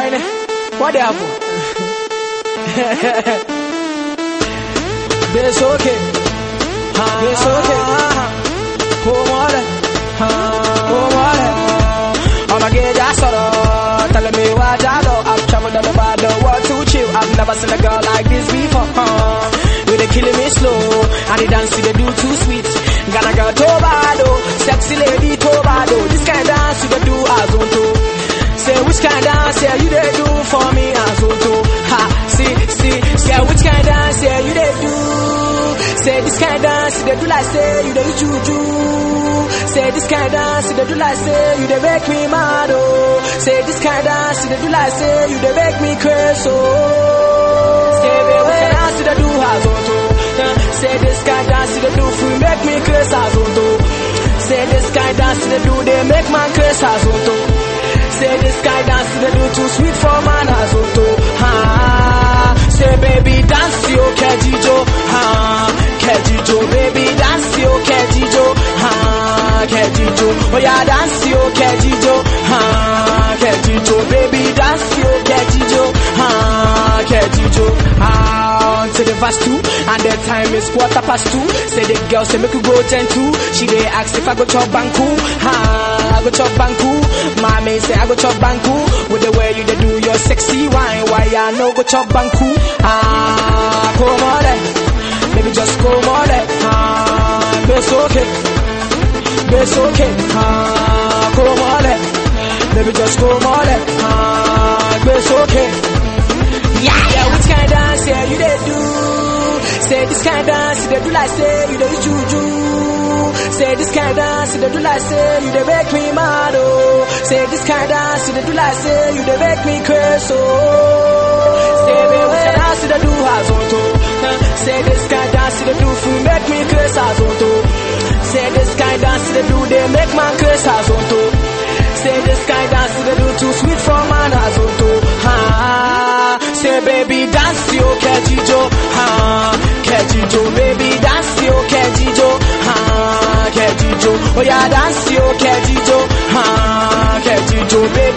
Why? What the happened? It's okay. It's okay. Come on. Come on. I'ma get that sort of telling me what I do. I've traveled over the world to chill. I've never seen a girl like this before. Uh, you they killing me slow, and the dance you they do too sweet. Gonna girl Tobado, sexy lady Tobado. This Say this kind of dance they do like say you they juju. Say this kind of dance they do like say you they make me mad oh. Say this kind of dance they do like say you they make me crazy oh. Say baby dance they do as on. Say this kind of dance they do for make me crazy as on. Say this kind dance they do they make man crazy as on to. Say this kind dance they do too sweet for man oh yeah dance yo kejijo ha kejijo baby dance yo kejijo ha kejijo ah to the verse two and the time is quarter past two. Say the girl say make you go ten two. She dey ask if I go chop banku. Ha I go chop banku. Mommy say I go chop banku. With the way you dey do your sexy wine why I no go chop banku? Ah come on baby just come on ah it's okay it's okay. Ah come on eh. baby just come on eh. ah it's okay. Yeah. Yeah which kind of dance yeah you dey do? Say this kind of dance you dey do like say you dey juju. Say this kind of dance you dey do like say you dey make me mad oh. Say this kind of dance you dey do like say you dey make me crazy oh. Say baby what kind of dance you dey do? Azonto say this kind of dance you dey do for make me crazy Azonto too sweet for man as on to ha say baby dance yo kejijo ha kejijo baby dance yo kejijo ha kejijo oh yeah dance yo kejijo ha kejijo baby